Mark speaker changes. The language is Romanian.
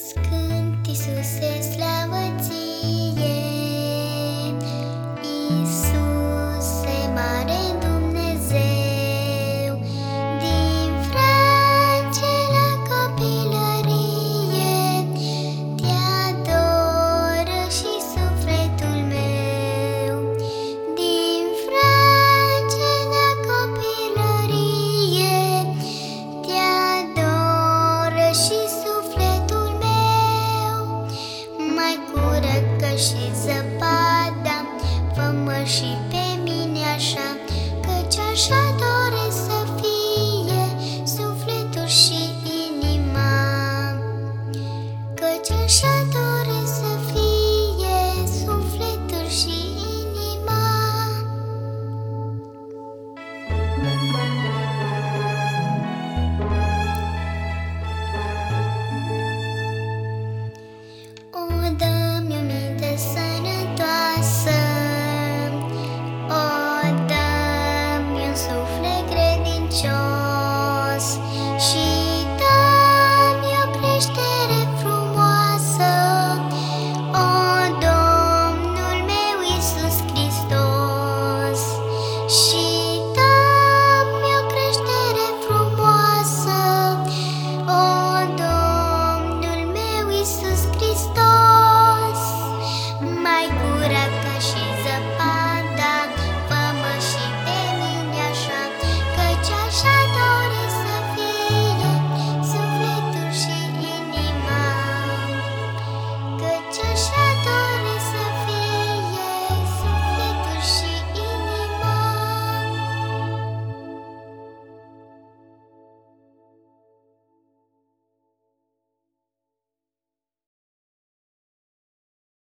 Speaker 1: It's. și zăpada. Fă-mă și pe mine așa Căci așa doresc să fie Sufletul și inima. Căci așa doresc